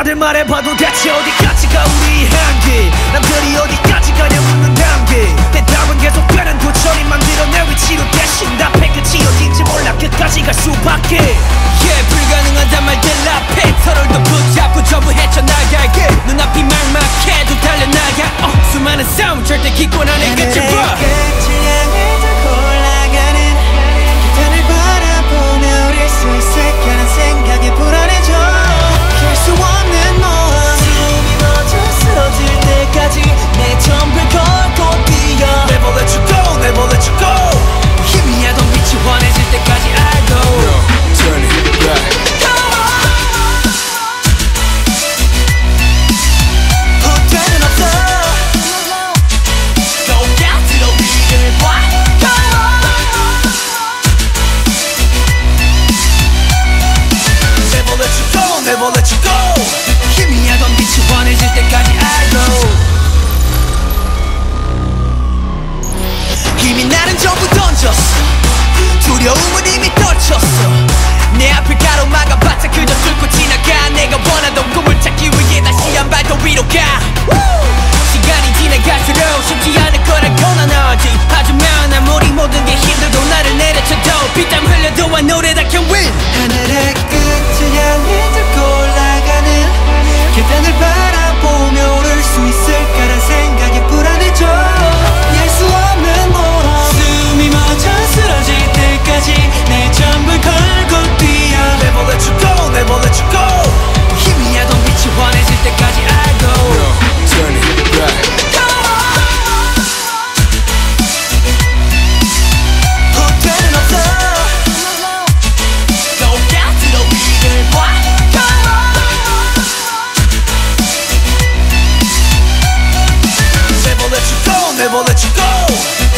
다들 말해봐도 대체 어디까지가 우리 한계? 남들이 어디까지 가냐 묻는 단계 대답은 계속되는 도처리 만들어 내 위치로 대신 답해 끝이 어딘지 몰라 끝까지 갈 수밖에. yeah, 불가능하단 말들 앞에 서로를 더 붙잡고 전부 헤쳐나가게. 눈앞이 막막해도 달려나가. 어, 수많은 싸움 절대 기권하는 끝을 never let you go never let you go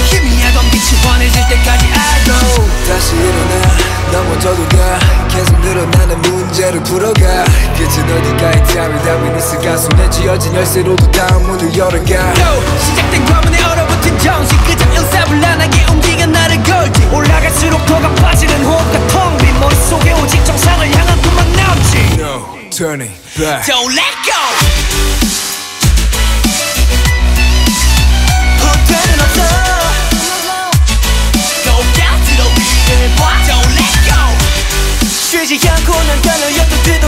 희미하던 빛이 환해질 때까지 I go 다시 일어나 넘어져도 가. 계속 늘어나는 문제를 풀어가. 끝은 어디가 이 답이 답이 있을까 숨에 지어진 열쇠로도 다음 문을 열어가. No, 시작된 과문에 얼어붙은 정신 그저 일사불란하게 움직여 나를 걸지. 올라갈수록 더 가빠지는 호흡과 텅빈 머릿속에 오직 정상을 향한 꿈만 남지. No, turning back. Don't let 지않고 난 달려요 또